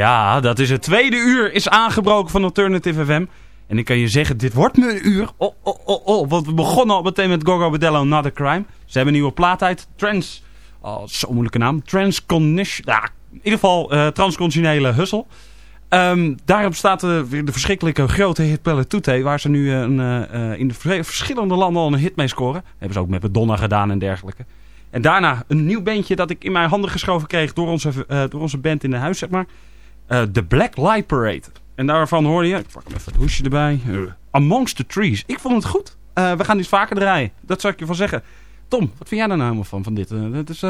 Ja, dat is het tweede uur is aangebroken van Alternative FM. En ik kan je zeggen, dit wordt een uur. Oh, oh, oh, oh. Want we begonnen al meteen met Gogo Bedello, Not a Crime. Ze hebben een nieuwe plaat uit. Trans... Oh, zo'n moeilijke naam. Transcondition. Ja, in ieder geval eh, uh, transconditionele hustle. Um, daarop staat uh, weer de verschrikkelijke grote hit Pelle Toete, waar ze nu een, uh, in de verschillende landen al een hit mee scoren. Dat hebben ze ook met Madonna gedaan en dergelijke. En daarna een nieuw bandje dat ik in mijn handen geschoven kreeg door onze, door onze band in de huis, zeg maar. The Black Light Parade. En daarvan hoorde je, ik pak hem even het hoesje erbij, Amongst the Trees. Ik vond het goed. we gaan dit vaker draaien, dat zou ik je van zeggen. Tom, wat vind jij daar nou helemaal van, van dit? Het is...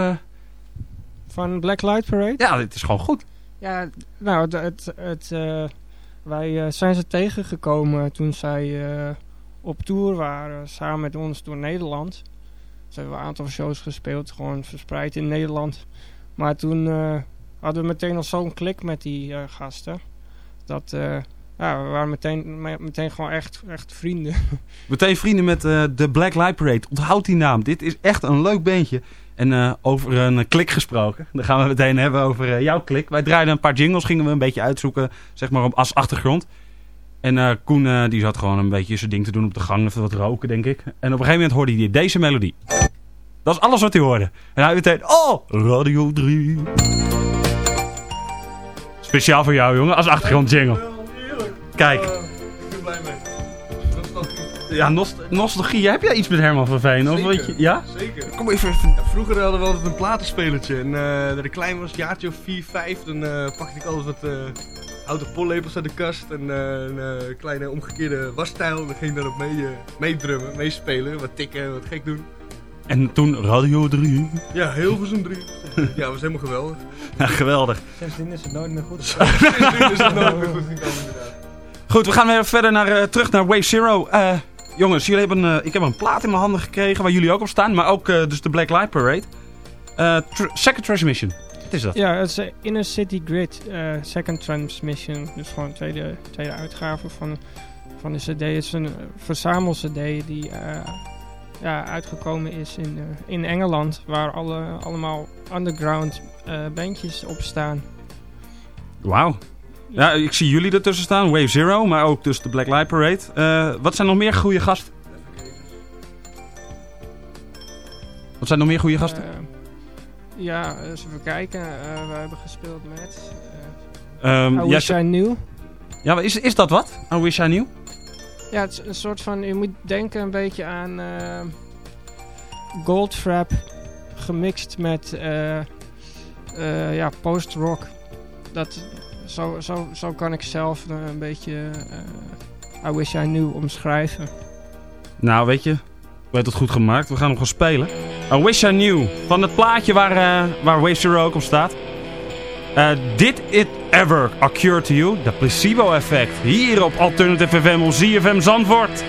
Van Black Light Parade? Ja, dit is gewoon goed. Ja, nou, het, het, het uh, wij uh, zijn ze tegengekomen toen zij uh, op tour waren, samen met ons door Nederland. Ze hebben een aantal shows gespeeld, gewoon verspreid in Nederland. Maar toen hadden we meteen al zo'n klik met die gasten. Dat, ja, we waren meteen, meteen gewoon echt, echt vrienden. Meteen vrienden met de Black Light Parade. Onthoud die naam. Dit is echt een leuk beentje. En uh, over een klik gesproken. Dan gaan we meteen hebben over uh, jouw klik. Wij draaiden een paar jingles, gingen we een beetje uitzoeken, zeg maar als achtergrond. En uh, Koen die zat gewoon een beetje zijn ding te doen op de gang, even wat roken denk ik. En op een gegeven moment hoorde hij deze melodie. Dat is alles wat hij hoorde. En hij meteen, oh, Radio 3. Speciaal voor jou jongen, als achtergrond jingle. Kijk. Ik ben blij mee. Ja, nost nostalgie. Heb jij iets met Herman van Veen? Of weet je, ja? Zeker. Kom even. Ja, vroeger hadden we altijd een platenspelertje. En uh, dat ik klein was, jaartje of 4, 5, dan uh, pakte ik altijd wat uh, houten pollepels uit de kast. En een kleine omgekeerde wasstijl. Dan ging ik daarop mee, meedrummen, meespelen. Wat tikken, wat gek doen. En toen Radio 3. Ja, heel veel 3. ja, was helemaal geweldig. Ja, geweldig. Sindsdien is het nooit meer goed. Sindsdien is het nooit meer goed gekomen, inderdaad. Goed, we gaan weer verder naar, terug naar Wave Zero. Jongens, jullie hebben, uh, ik heb een plaat in mijn handen gekregen waar jullie ook op staan. Maar ook uh, dus de Black Light Parade. Tr second Transmission. Wat is dat? Ja, het is Inner City Grid Second Transmission. Dus gewoon tweede, tweede uitgave van, van de cd. Het is een verzamel cd die ja, uitgekomen is in, in Engeland. Waar alle, allemaal underground bandjes op staan. Wauw. Ja, ik zie jullie ertussen staan. Wave Zero, maar ook dus de Black Light Parade. Uh, wat zijn nog meer goede gasten? Wat zijn nog meer goede gasten? Uh, ja, eens even kijken. Uh, we hebben gespeeld met... Um, I Wish I Knew. Ja, is, is dat wat? I Wish I Knew? Ja, het is een soort van... Je moet denken een beetje aan... Goldfrap gemixt met... ja, post-rock. Dat, zo, zo, zo kan ik zelf een beetje uh, I Wish I Knew omschrijven. Nou, weet je, we hebben het goed gemaakt. We gaan hem gaan spelen. I Wish I Knew. Van het plaatje waar, uh, waar Wave Zero op staat. Did it ever occur to you? The placebo effect. Hier op Alternative FM op ZFM Zandvoort.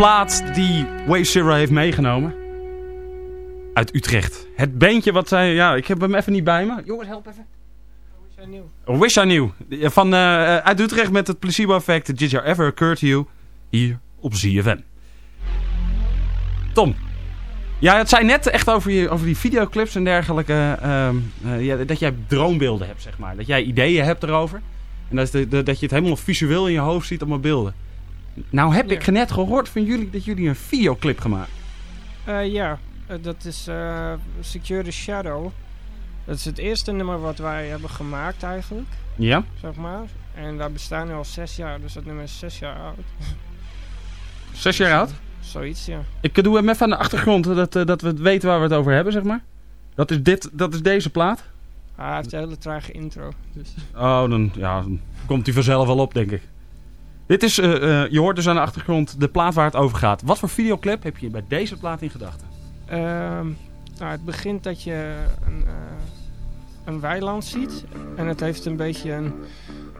Plaat die Way Zero heeft meegenomen. Uit Utrecht. Het beentje wat zij... Ja, ik heb hem even niet bij me. Jongens, help even. Wish I Knew. Van, eh, uit Utrecht met het placebo effect. Did you ever occur to you? Hier op ZFM. Tom. Ja, het zei net echt over, je, over die videoclips en dergelijke. ehm, eh, ja, dat jij droombeelden hebt, zeg maar. Dat jij ideeën hebt erover. En dat, is de, de- dat je het helemaal visueel in je hoofd ziet op mijn beelden. Nou heb Ja. ik net gehoord van jullie dat jullie een videoclip gemaakt. Eh, ja, eh, dat is eh, Secure the Shadow. Dat is het eerste nummer wat wij hebben gemaakt eigenlijk, Ja? zeg maar. En daar bestaan nu al zes jaar, dus dat nummer is zes jaar oud. Zes jaar oud? Zoiets, ja. Ik doe hem even aan de achtergrond, dat, dat we weten waar we het over hebben, zeg maar. Dat is, dit, dat is deze plaat. Ah, hij heeft een hele trage intro. Dus. Oh, dan, ja, komt hij vanzelf wel op, denk ik. Dit is, eh, eh, je hoort dus aan de achtergrond de plaat waar het over gaat. Wat voor videoclip heb je bij deze plaat in gedachten? Ehm, nou, het begint dat je een, eh, een weiland ziet. En het heeft een beetje een,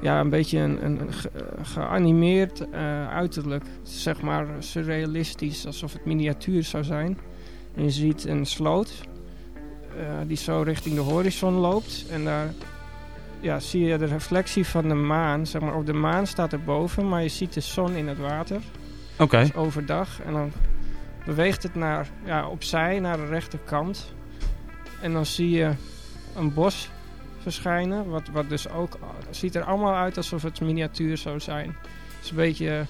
ja, een, beetje een, een, een ge- geanimeerd uiterlijk. Zeg maar surrealistisch, alsof het miniatuur zou zijn. En je ziet een sloot die zo richting de horizon loopt. En daar ja, zie je de reflectie van de maan. Zeg maar, of de maan staat erboven, maar je ziet de zon in het water. Oké. Dus overdag. En dan beweegt het naar, ja, opzij naar de rechterkant. En dan zie je een bos verschijnen. Wat, wat dus ook... Ziet er allemaal uit alsof het miniatuur zou zijn. Het is een beetje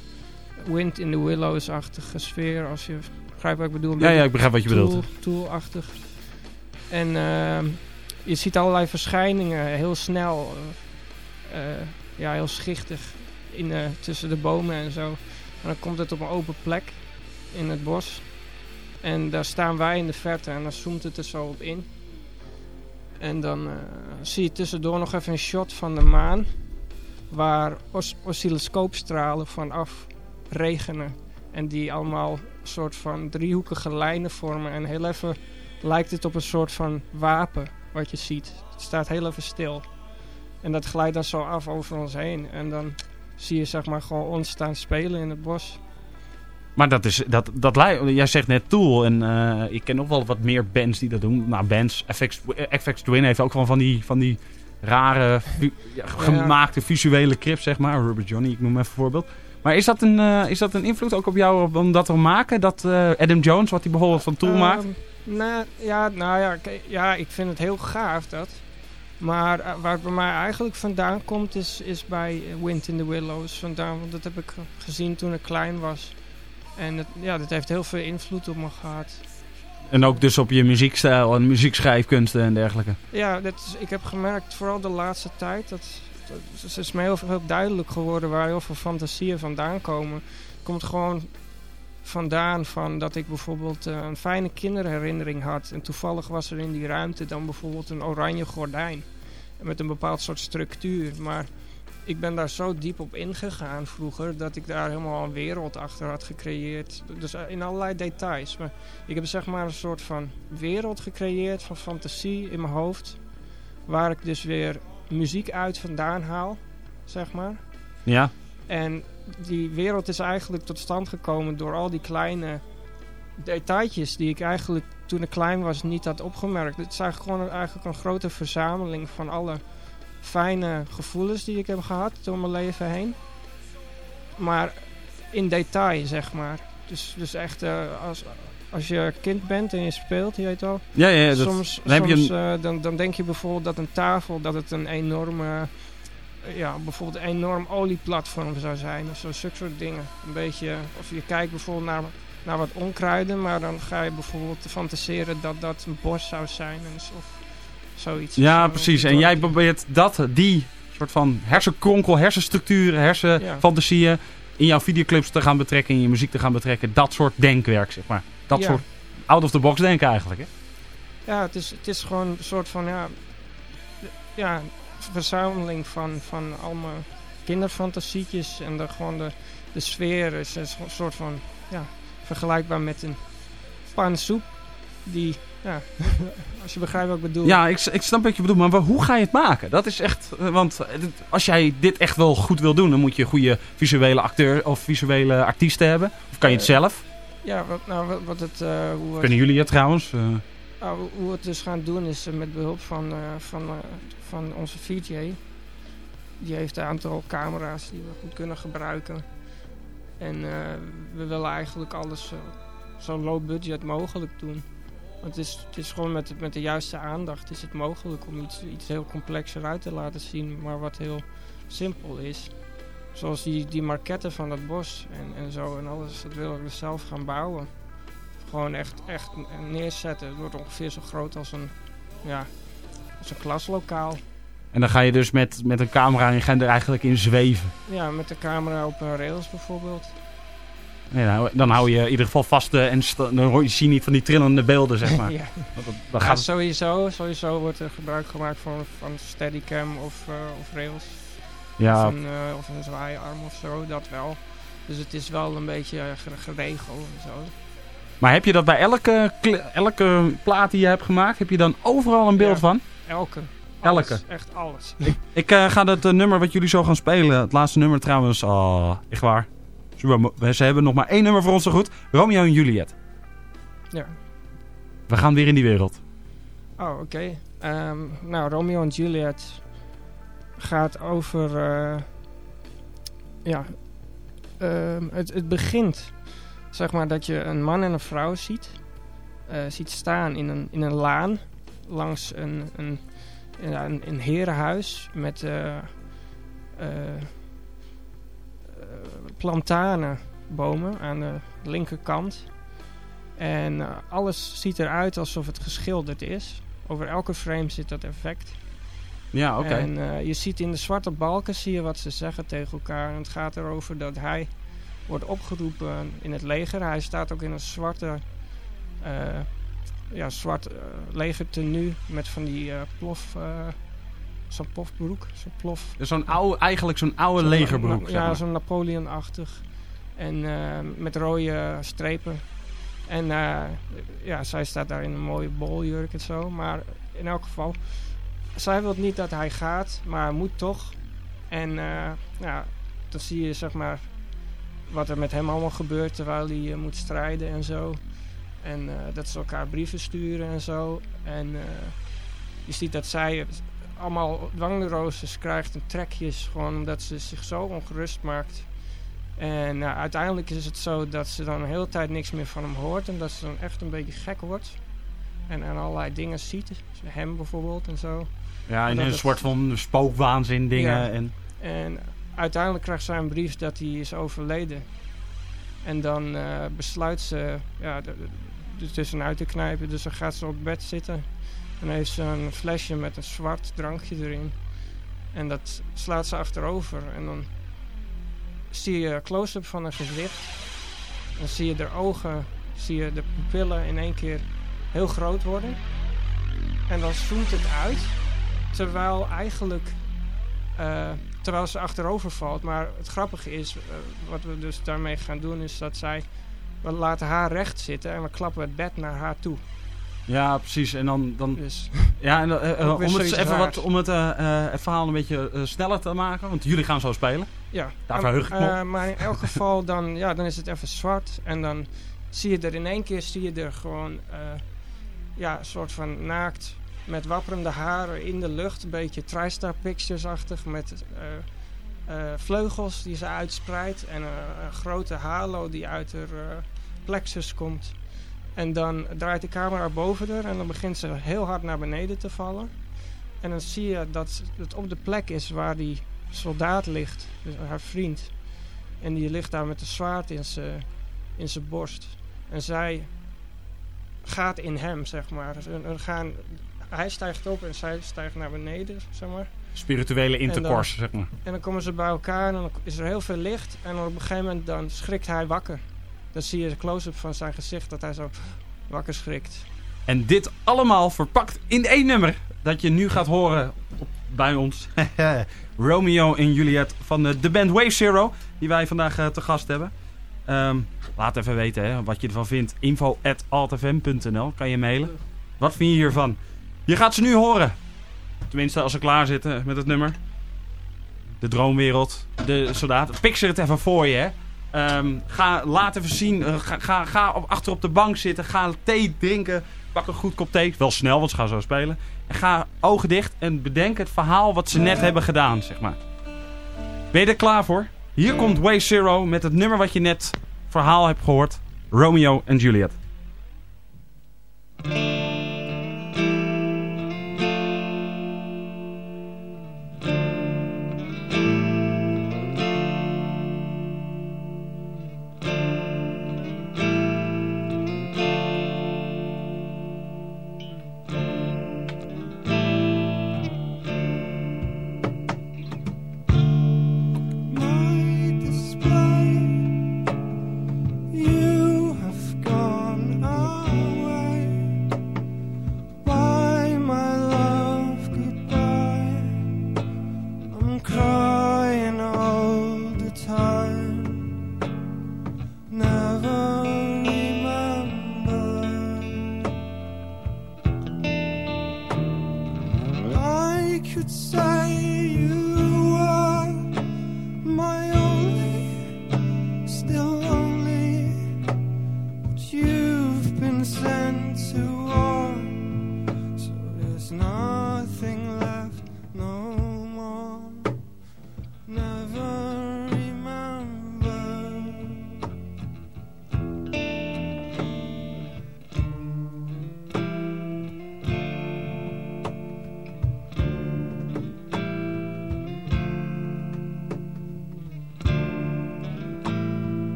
Wind in the Willows-achtige sfeer. Als je begrijpt wat ik bedoel. Ja, ja, ik begrijp wat je bedoelt. Tool- Tool-achtig. En ehm, je ziet allerlei verschijningen heel snel. eh, eh, ja, heel schichtig in, eh, tussen de bomen en zo. En dan komt het op een open plek in het bos. En daar staan wij in de verte en dan zoomt het er zo op in. En dan zie je tussendoor nog even een shot van de maan. Waar os oscilloscoopstralen vanaf regenen. En die allemaal een soort van driehoekige lijnen vormen. En heel even lijkt het op een soort van wapen wat je ziet. Het staat heel even stil. En dat glijdt dan zo af over ons heen. En dan zie je zeg maar gewoon ons staan spelen in het bos. Maar dat is, dat, dat, jij zegt net Tool en eh, ik ken nog wel wat meer bands die dat doen. Nou, bands, FX, FX Twin heeft ook wel van die, van die rare, ja, gemaakte visuele clips, zeg maar. Rubber Johnny, ik noem even een voorbeeld. Maar is dat een, eh, is dat een invloed ook op jou om dat te maken? Dat eh, Adam Jones, wat hij bijvoorbeeld van Tool maakt? Nou, ja, nou ja, ja, ik vind het heel gaaf dat. Maar eh, waar het bij mij eigenlijk vandaan komt, is, is bij eh, Wind in the Willows vandaan. Want dat heb ik gezien toen ik klein was. En het, ja, dat heeft heel veel invloed op me gehad. En ook dus op je muziekstijl en muziekschrijfkunsten en dergelijke. Ja, dat is, ik heb gemerkt, vooral de laatste tijd, dat, is me heel, heel duidelijk geworden waar heel veel fantasieën vandaan komen. Het komt gewoon vandaan van dat ik bijvoorbeeld eh, een fijne kinderherinnering had. En toevallig was er in die ruimte dan bijvoorbeeld een oranje gordijn. Met een bepaald soort structuur. Maar ik ben daar zo diep op ingegaan vroeger dat ik daar helemaal een wereld achter had gecreëerd. Dus eh, in allerlei details. Maar ik heb zeg maar een soort van wereld gecreëerd van fantasie in mijn hoofd. Waar ik dus weer muziek uit vandaan haal, zeg maar. Ja, En die wereld is eigenlijk tot stand gekomen door al die kleine detailtjes die ik eigenlijk toen ik klein was niet had opgemerkt. Het is eigenlijk gewoon eigenlijk een grote verzameling van alle fijne gevoelens die ik heb gehad door mijn leven heen. Maar in detail, zeg maar. Dus, dus echt, eh, als, als je kind bent en je speelt, je weet wel. ja, ja dat, soms dan heb je soms, een- eh, dan, dan denk je bijvoorbeeld dat een tafel dat het een enorme, ja, bijvoorbeeld een enorm olieplatform zou zijn of zo, zulke soort dingen. Een beetje, of je kijkt bijvoorbeeld naar, naar wat onkruiden, maar dan ga je bijvoorbeeld fantaseren dat dat een bos zou zijn en zo- of zoiets. ja, Zo, precies. En jij probeert dat, die soort van hersenkronkel, hersenstructuren, hersenfantasieën in jouw videoclips te gaan betrekken, in je muziek te gaan betrekken. Dat soort denkwerk, zeg maar. Dat Ja. soort out-of-the-box denken eigenlijk, hè? Ja, het is, het is gewoon een soort van, ja, ja verzameling van, van allemaal kinderfantasietjes. En de, gewoon de, de sfeer is, een soort van, ja, vergelijkbaar met een pan soep. Die, ja, als je begrijpt wat ik bedoel. Ja, ik, ik snap wat je bedoelt, maar hoe ga je het maken? Dat is echt, eh, want eh, als jij dit echt wel goed wil doen, dan moet je goede visuele acteur of visuele artiesten hebben. Of kan je het Eh, zelf? Ja, wat, nou, wat, het, eh, hoe, Kunnen jullie het trouwens? Nou, hoe- hoe we het dus gaan doen is eh, met behulp van, eh, van, eh, van onze VJ. Die heeft een aantal camera's die we goed kunnen gebruiken. En we willen eigenlijk alles zo low budget mogelijk doen. Want het is, het is gewoon met, met de juiste aandacht is het mogelijk om iets, iets heel complex eruit te laten zien, maar wat heel simpel is. Zoals die, die marketten van dat bos en, en zo en alles, dat willen we zelf gaan bouwen. Gewoon echt, echt neerzetten. Het wordt ongeveer zo groot als een, ja, als een klaslokaal. en dan ga je dus met, met een camera en je er eigenlijk in zweven. Ja, met de camera op rails bijvoorbeeld. Ja, dan hou je in ieder geval vast eh, en dan hoor je, zie je niet van die trillende beelden, zeg maar. ja. Dan- Dan gaat sowieso, sowieso wordt er gebruik gemaakt van, van Steadicam of, eh, of rails. ja, Of, een, eh, of een zwaaiarm of zo, dat wel. Dus het is wel een beetje ge- geregeld en zo. Maar heb je dat bij elke, elke plaat die je hebt gemaakt, heb je dan overal een beeld Ja. van? Elke. Elke. Alles, echt alles. Ik eh, ga dat eh, nummer wat jullie zo gaan spelen, het laatste nummer trouwens, oh, echt waar. Ze, hebben- ze hebben nog maar één nummer voor ons zo goed. Romeo en Juliet. Ja. We gaan weer in die wereld. Oh, oké. Ehm, nou, Romeo en Juliet gaat over... eh, ja, ehm, het, het begint, zeg maar, dat je een man en een vrouw ziet. eh, ziet staan in een, in een laan langs een, een, een, een herenhuis met eh, eh, eh, plantanenbomen aan de linkerkant. En alles ziet eruit alsof het geschilderd is. Over elke frame zit dat effect. Ja, oké. En je ziet in de zwarte balken zie je wat ze zeggen tegen elkaar. En het gaat erover dat hij wordt opgeroepen in het leger. Hij staat ook in een zwarte, eh ja, zwart eh legertenu met van die eh, plof, zo'n plofbroek, zo'n plof. Zo'n oude, eigenlijk zo'n oude legerbroek, Ja, maar. zo'n Napoleon-achtig. En met rode strepen. En ja, zij staat daar in een mooie boljurk en zo. Maar in elk geval, zij wil niet dat hij gaat, maar hij moet toch. En ja, dan zie je zeg maar wat er met hem allemaal gebeurt terwijl hij eh, moet strijden en zo. En eh, dat ze elkaar brieven sturen en zo. En eh, je ziet dat zij allemaal dwangneuroses krijgt en trekjes gewoon omdat ze zich zo ongerust maakt. En eh, uiteindelijk is het zo dat ze dan een hele tijd niks meer van hem hoort en dat ze dan echt een beetje gek wordt. En, en allerlei dingen ziet, hem bijvoorbeeld en zo. Ja, Dat een soort van spookwaanzin dingen. Ja. En, En uiteindelijk krijgt zij een brief dat hij is overleden. En dan eh, besluit ze ja, er tussenuit te knijpen. Dus dan gaat ze op bed zitten. En heeft ze een flesje met een zwart drankje erin. En dat slaat ze achterover. En dan zie je een close-up van haar gezicht. Dan zie je de ogen, zie je de pupillen in één keer heel groot worden. En dan zoomt het uit. Terwijl eigenlijk eh, terwijl ze achterover valt. Maar het grappige is, eh, wat we dus daarmee gaan doen, is dat zij. We laten haar recht zitten en we klappen het bed naar haar toe. ja, precies. En dan, dan Dus ja, en, eh, eh, om het even wat, om het, het verhaal een beetje sneller te maken, want jullie gaan zo spelen. ja. Daar verheug ik me maar in elk geval, dan, ja, dan is het even zwart. En dan zie je er in één keer zie je er gewoon ja, een soort van naakt met wapperende haren in de lucht. Een beetje TriStar Pictures-achtig met eh, eh, vleugels die ze uitspreidt. En eh, een grote halo die uit haar plexus komt. En dan draait de camera boven haar en dan begint ze heel hard naar beneden te vallen. En dan zie je dat het op de plek is waar die soldaat ligt, dus haar vriend. En die ligt daar met een zwaard in zijn in zijn borst. En zij gaat in hem, zeg maar. Er- er gaan, hij stijgt op en zij stijgt naar beneden, zeg maar. Spirituele intercourse, zeg maar. En dan komen ze bij elkaar en dan is er heel veel licht. En op een gegeven moment dan schrikt hij wakker. Dan zie je de close-up van zijn gezicht dat hij zo wakker schrikt. En dit allemaal verpakt in één nummer dat je nu gaat horen op- bij ons. Romeo en Juliet van de, de band Wave Zero, die wij vandaag eh, te gast hebben. Ehm, laat even weten hè, wat je ervan vindt. info.altfm.nl kan je mailen. Wat vind je hiervan? Je gaat ze nu horen. Tenminste, als ze klaar zitten met het nummer. De droomwereld, de soldaat. Picture het even voor je, hè. Ehm, ga, laat even zien. eh, ga ga, ga op, achter op de bank zitten. Ga thee drinken. Pak een goed kop thee. Wel snel, want ze gaan zo spelen. En ga ogen dicht en bedenk het verhaal wat ze net hebben gedaan, zeg maar. Ben je er klaar voor? Hier komt Way Zero met het nummer wat je net verhaal hebt gehoord. Romeo en Juliet.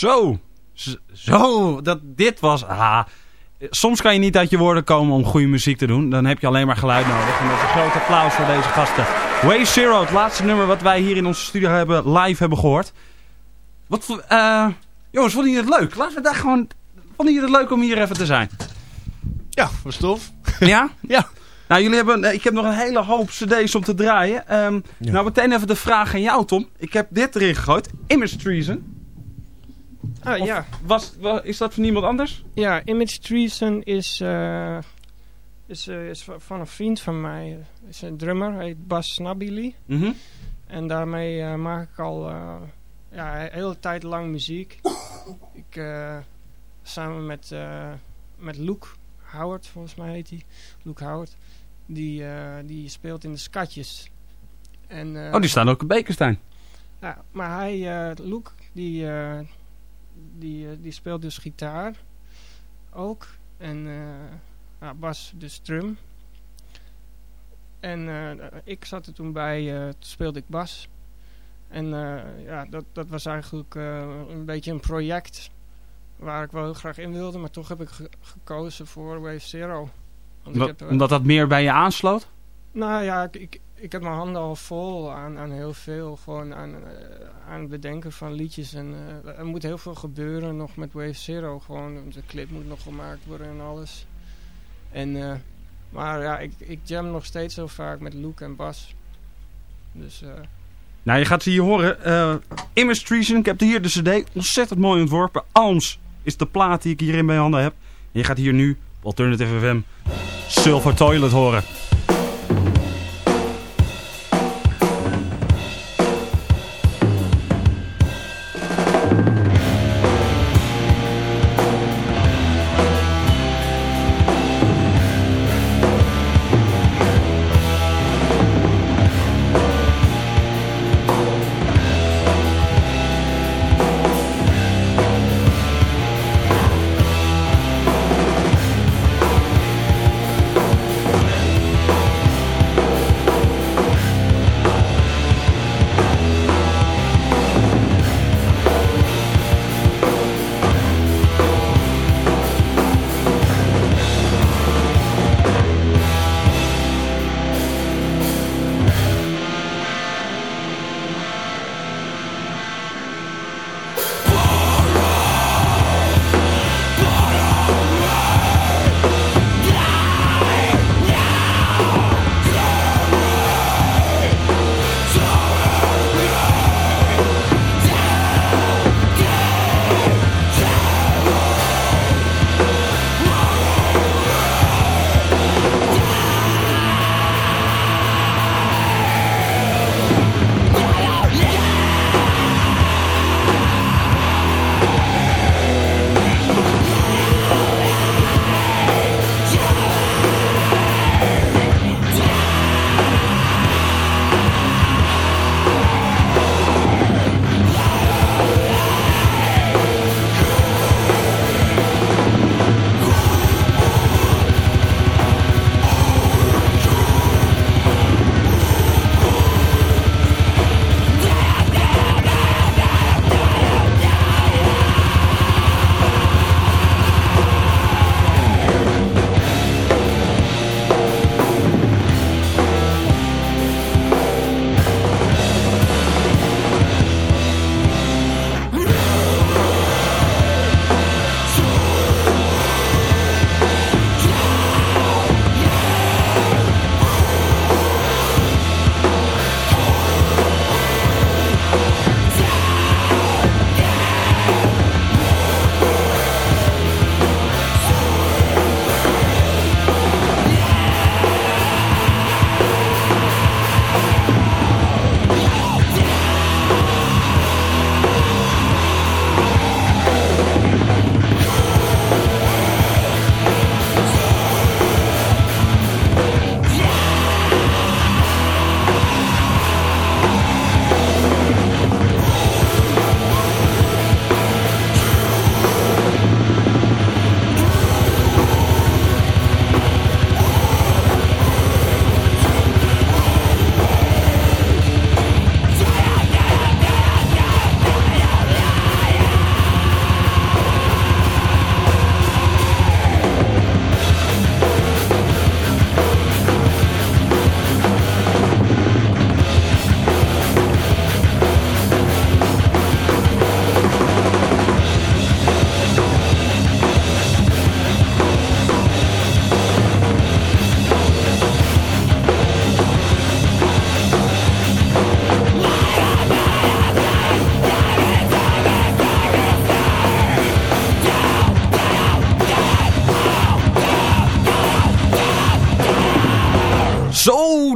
Zo. Zo. Dat, dit was... Ah. Soms kan je niet uit je woorden komen om goede muziek te doen. Dan heb je alleen maar geluid nodig. En dat is een groot applaus voor deze gasten. Way Zero, het laatste nummer wat wij hier in onze studio hebben, live hebben gehoord. Wat voor... eh, jongens, vonden jullie het leuk? Laten we daar gewoon... Vonden jullie het leuk om hier even te zijn? Ja, was tof. Ja? Ja. Nou, jullie hebben, eh, ik heb nog een hele hoop cd's om te draaien. Ehm, Ja. Nou, meteen even de vraag aan jou, Tom. Ik heb dit erin gegooid. Image Treason. Ah, Of ja. Was, wa- is dat van iemand anders? ja, Image Treason is, eh, is, eh, is va- van een vriend van mij. is een drummer, hij heet Bas Snabili. Mhm. En daarmee eh, maak ik al ja, een hele tijd lang muziek. ik, samen met, met Luke Howard, volgens mij heet hij. Luke Howard. Die, die speelt in de skatjes. En, Oh, die staan ook in Bekenstein. ja, maar hij, Luke, die, die, eh, die speelt dus gitaar ook. En eh, ja, Bas dus drum. En eh, ik zat er toen bij, toen speelde ik bas. En ja, dat, dat was eigenlijk een beetje een project waar ik wel heel graag in wilde. Maar toch heb ik ge- gekozen voor Wave Zero. Want ik Omdat, heb, omdat dat meer bij je aansloot? nou ja, ik, ik, ik heb mijn handen al vol aan, aan heel veel. Gewoon aan, eh, aan het bedenken van liedjes. En eh, er moet heel veel gebeuren nog met Wave Zero. Gewoon, de clip moet nog gemaakt worden en alles. En, eh, maar ja, ik, ik jam nog steeds heel vaak met Luke en Bas. Dus Nou, je gaat ze hier horen. Image Treason, ik heb hier de cd. Ontzettend mooi ontworpen. Alms is de plaat die ik hier in mijn handen heb. En je gaat hier nu, Alternative FM, Silver Toilet horen.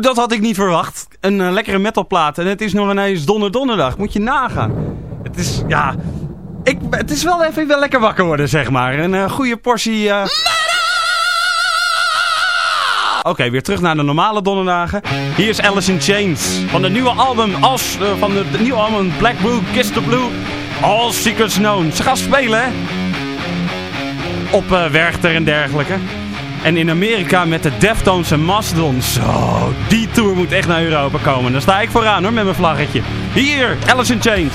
Dat had ik niet verwacht. Een eh, lekkere metalplaat. En het is nog ineens donder donderdag. Moet je nagaan. Het is, ja... Ik, het is wel even wel lekker wakker worden, zeg maar. Een eh, goede portie... eh, Oké, weer terug naar de normale donderdagen. Hier is Alice in Chains. Van de nieuwe album, van de, nieuwe album Black Blue, Kiss the Blue. All Secrets Known. Ze gaan spelen, hè? Op Werchter en dergelijke. En in Amerika met de Deftones en Mastodon. Zo, die tour moet echt naar Europa komen. Daar sta ik vooraan hoor, met mijn vlaggetje. Hier, Alice in Chains.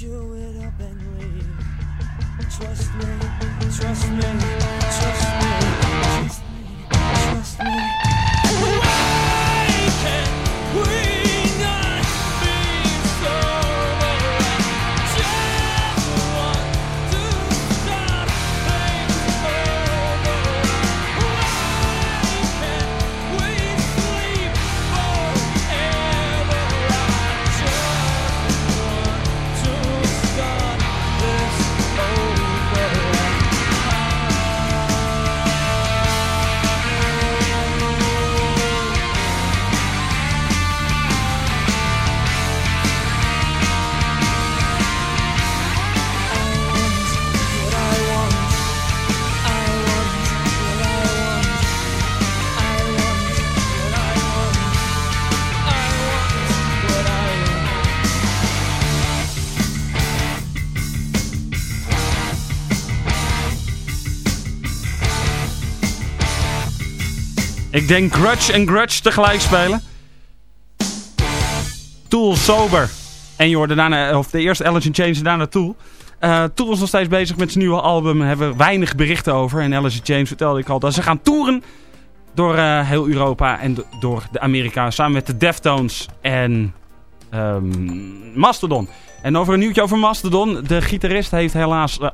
I Ik denk Grudge en Grudge tegelijk spelen. Tool sober. En je hoorde daarna, of de eerste Alice in Chains en daarna Tool. Eh Tool is nog steeds bezig met zijn nieuwe album. Hebben we weinig berichten over. En Alice in Chains vertelde ik al dat ze gaan toeren door eh, heel Europa en do- door de Amerika. Samen met de Deftones en ehm, Mastodon. En over een nieuwtje over Mastodon. De gitarist heeft helaas uh,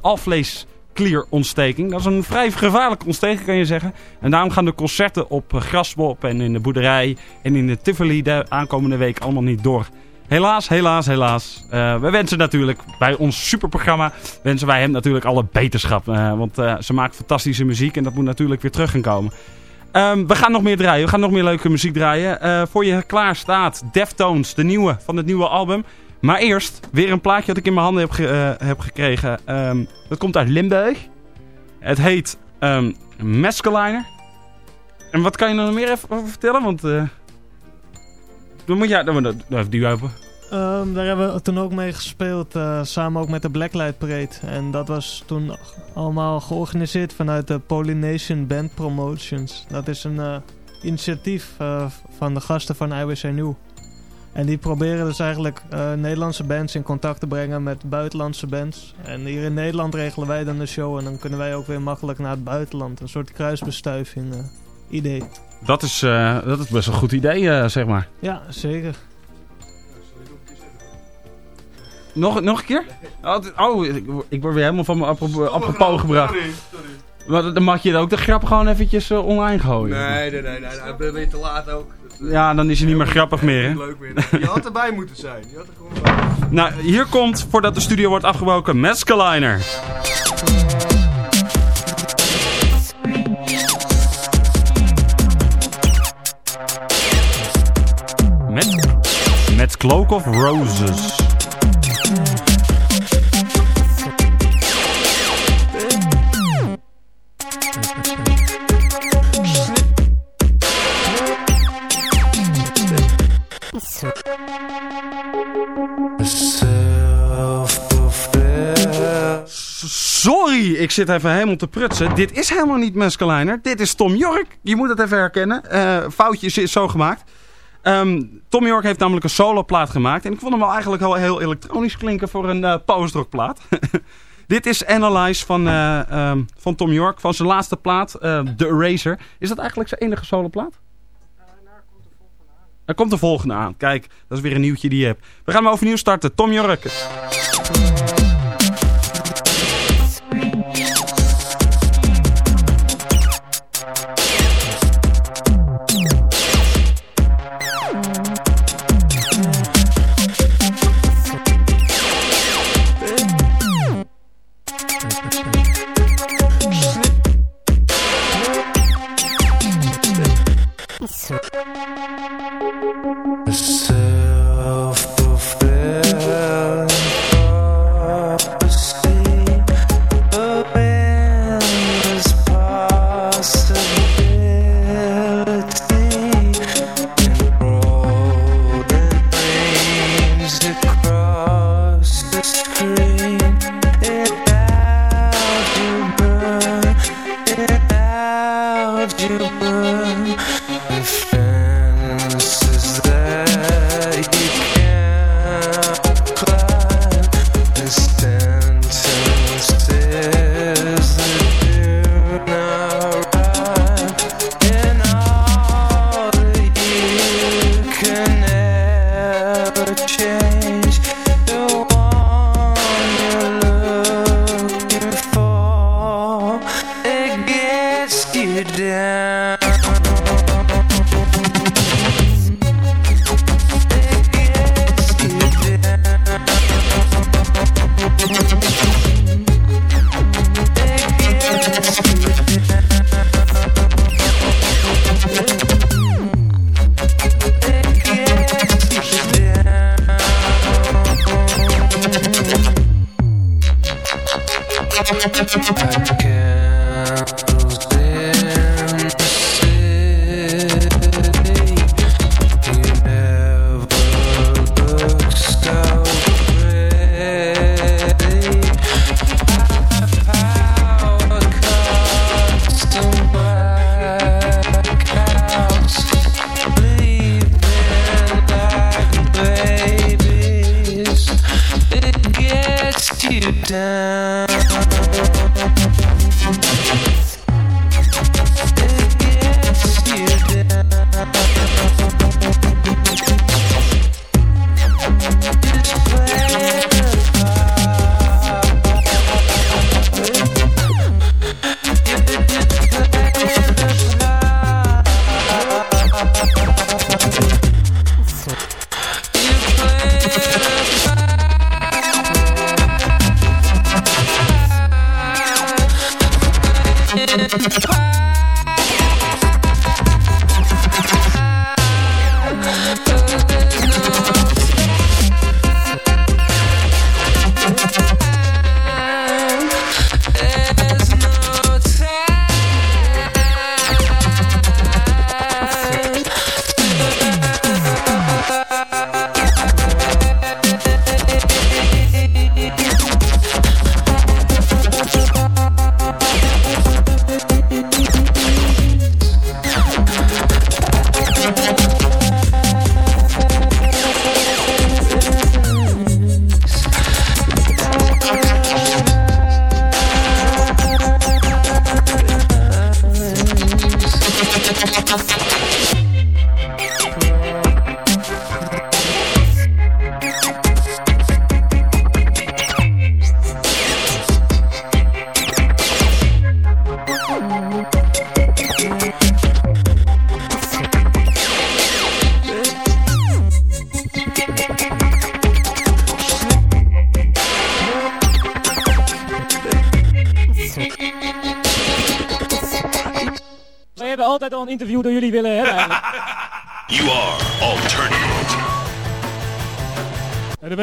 alvleesklierontsteking. Dat is een vrij gevaarlijke ontsteking kan je zeggen. En daarom gaan de concerten op eh, Grasbop en in de boerderij en in de Tivoli de aankomende week allemaal niet door. Helaas, helaas, helaas. Eh, we wensen natuurlijk bij ons superprogramma wensen wij hem natuurlijk alle beterschap. Eh, want ze maakt fantastische muziek en dat moet natuurlijk weer terug gaan komen. Ehm, we gaan nog meer draaien. We gaan nog meer leuke muziek draaien. Voor je klaar staat Deftones, de nieuwe van het nieuwe album. Maar eerst weer een plaatje dat ik in mijn handen heb, eh, heb gekregen. Ehm, dat komt uit Limburg. Het heet Mescaliner. En wat kan je nog meer even over vertellen? Want eh dan moet jij... Dan, dan, dan even die open. Ehm, daar hebben we toen ook mee gespeeld, eh, samen ook met de Blacklight Parade. En dat was toen allemaal georganiseerd vanuit de Polynation Band Promotions. Dat is een initiatief van de gasten van IWC New. En die proberen dus eigenlijk eh, Nederlandse bands in contact te brengen met buitenlandse bands. En hier in Nederland regelen wij dan de show en dan kunnen wij ook weer makkelijk naar het buitenland. Een soort kruisbestuiving eh, idee. Dat is, eh, dat is best een goed idee, eh, zeg maar. Ja, zeker. Nog, nog een keer? Oh, Oh, ik, ik word weer helemaal van mijn apropos, gebracht. Sorry, sorry. Maar dan mag je ook de grap gewoon eventjes online gooien. Nee, nee, nee, nee, nee. ben je te laat ook. Eh, Ja, dan is hij niet meer grappig meer, hè? Leuk meer. Je had erbij moeten zijn. Je had er gewoon bij. Nou, hier komt, voordat de studio wordt afgebroken, Mescaliner. Met, met Cloak of Roses. Zit even helemaal te prutsen. Dit is helemaal niet Mescaliner. Dit is Tom York. Je moet het even herkennen. Eh foutjes is zo gemaakt. Ehm, Tom York heeft namelijk een soloplaat gemaakt. En ik vond hem wel eigenlijk al heel elektronisch klinken voor een eh postrockplaat. Dit is Analyze van, eh, ehm, van Tom York. Van zijn laatste plaat, The Eraser. Is dat eigenlijk zijn enige soloplaat? Er komt de volgende aan. Kijk, dat is weer een nieuwtje die je hebt. We gaan hem overnieuw starten. Tom York. You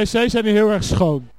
wc's zijn hier heel erg schoon.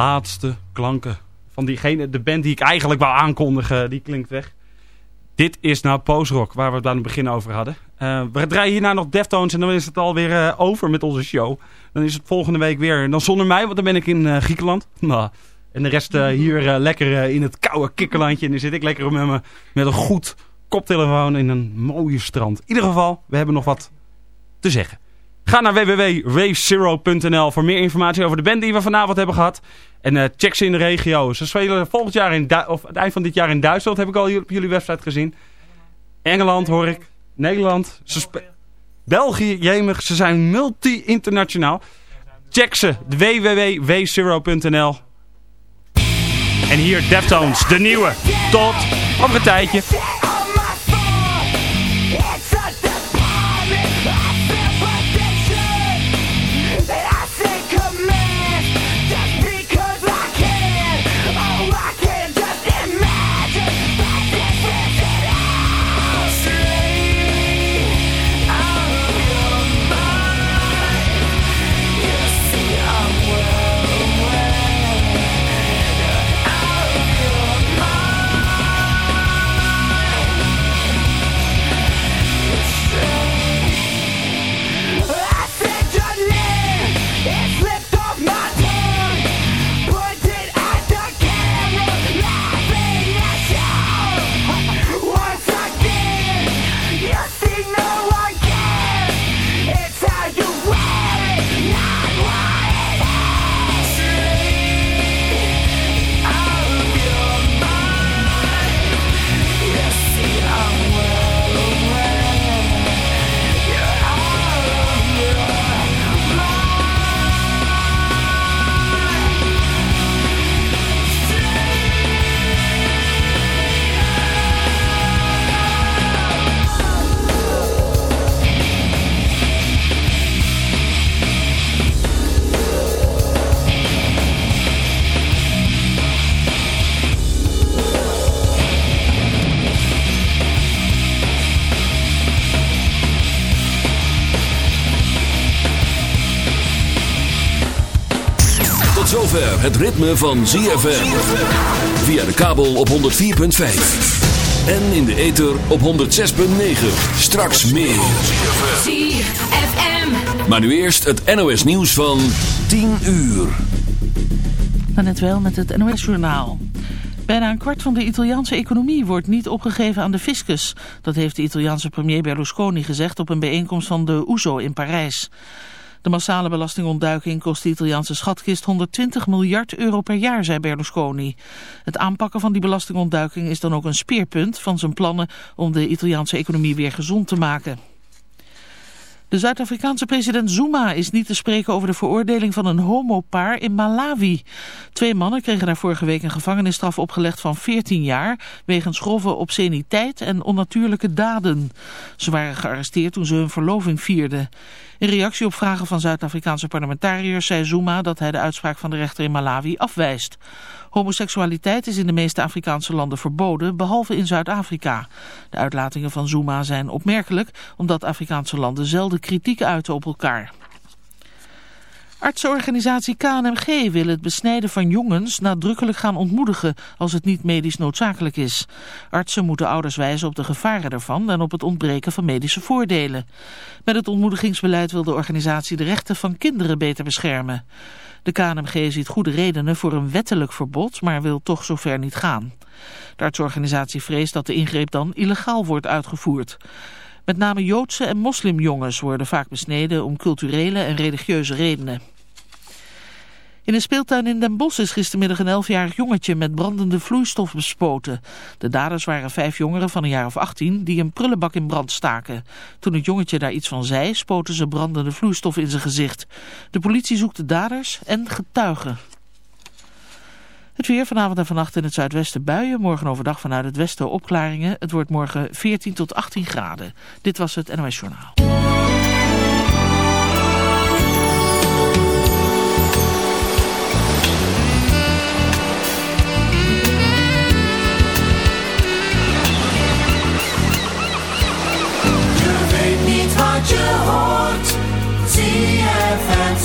Laatste klanken van diegene, de band die ik eigenlijk wou aankondigen, die klinkt weg. Dit is nou Post-Rock, waar we het aan het begin over hadden. Uh, we draaien hierna nog Deftones en dan is het alweer uh, over met onze show. Dan is het volgende week weer, dan zonder mij, want dan ben ik in uh, Griekenland. Nou, en de rest hier lekker in het koude kikkerlandje. En dan zit ik lekker met, me, met een goed koptelefoon in een mooie strand. In ieder geval, we hebben nog wat te zeggen. Ga naar www.wavezero.nl voor meer informatie over de band die we vanavond hebben gehad. En uh, check ze in de regio. Ze spelen volgend jaar in of het eind van dit jaar in Duitsland, heb ik al op jullie website gezien. Engeland hoor ik. Nederland. België, jemig. Ze zijn multi-internationaal. Check ze. www.wzero.nl En hier Deftones, de nieuwe. Tot over een tijdje. Ritme van ZFM. Via de kabel op 104.5. En in de ether op 106.9. Straks meer. ZFM. Maar nu eerst het NOS nieuws van 10 uur. Dan net wel met het NOS-journaal. Bijna een kwart van de Italiaanse economie wordt niet opgegeven aan de fiscus. Dat heeft de Italiaanse premier Berlusconi gezegd op een bijeenkomst van de OESO in Parijs. De massale belastingontduiking kost de Italiaanse schatkist 120 miljard euro per jaar, zei Berlusconi. Het aanpakken van die belastingontduiking is dan ook een speerpunt van zijn plannen om de Italiaanse economie weer gezond te maken. De Zuid-Afrikaanse president Zuma is niet te spreken over de veroordeling van een homopaar in Malawi. Twee mannen kregen daar vorige week een gevangenisstraf opgelegd van 14 jaar... wegens grove obsceniteit en onnatuurlijke daden. Ze waren gearresteerd toen ze hun verloving vierden. In reactie op vragen van Zuid-Afrikaanse parlementariërs zei Zuma dat hij de uitspraak van de rechter in Malawi afwijst. Homoseksualiteit is in de meeste Afrikaanse landen verboden, behalve in Zuid-Afrika. De uitlatingen van Zuma zijn opmerkelijk, omdat Afrikaanse landen zelden kritiek uiten op elkaar. Artsenorganisatie KNMG wil het besnijden van jongens nadrukkelijk gaan ontmoedigen als het niet medisch noodzakelijk is. Artsen moeten ouders wijzen op de gevaren daarvan en op het ontbreken van medische voordelen. Met het ontmoedigingsbeleid wil de organisatie de rechten van kinderen beter beschermen. De KNMG ziet goede redenen voor een wettelijk verbod, maar wil toch zover niet gaan. De artsorganisatie vreest dat de ingreep dan illegaal wordt uitgevoerd. Met name Joodse en moslimjongens worden vaak besneden om culturele en religieuze redenen. In een speeltuin in Den Bosch is gistermiddag een 11-jarig jongetje met brandende vloeistof bespoten. De daders waren vijf jongeren van een jaar of 18 die een prullenbak in brand staken. Toen het jongetje daar iets van zei, spoten ze brandende vloeistof in zijn gezicht. De politie zoekt de daders en getuigen. Het weer vanavond en vannacht in het zuidwesten buien. Morgen overdag vanuit het westen opklaringen. Het wordt morgen 14 tot 18 graden. Dit was het NOS Journaal. Wat je hoort. ZFM